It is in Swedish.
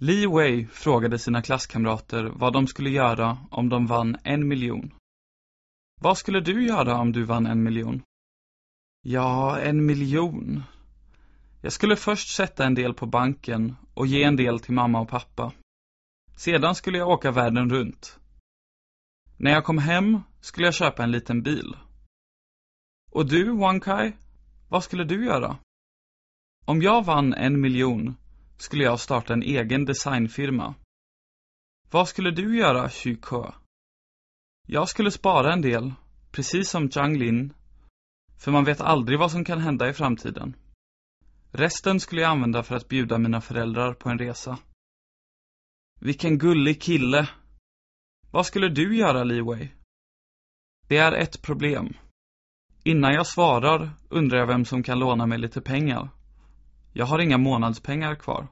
Li Wei frågade sina klasskamrater vad de skulle göra om de vann en miljon. Vad skulle du göra om du vann en miljon? Ja, en miljon. Jag skulle först sätta en del på banken och ge en del till mamma och pappa. Sedan skulle jag åka världen runt. När jag kom hem skulle jag köpa en liten bil. Och du, Wang Kai? Vad skulle du göra? Om jag vann en miljon skulle jag starta en egen designfirma. Vad skulle du göra, Xu Ke? Jag skulle spara en del, precis som Zhang Lin, för man vet aldrig vad som kan hända i framtiden. Resten skulle jag använda för att bjuda mina föräldrar på en resa. Vilken gullig kille. Vad skulle du göra, Li Wei? Det är ett problem. Innan jag svarar undrar jag vem som kan låna mig lite pengar. Jag har inga månadspengar kvar.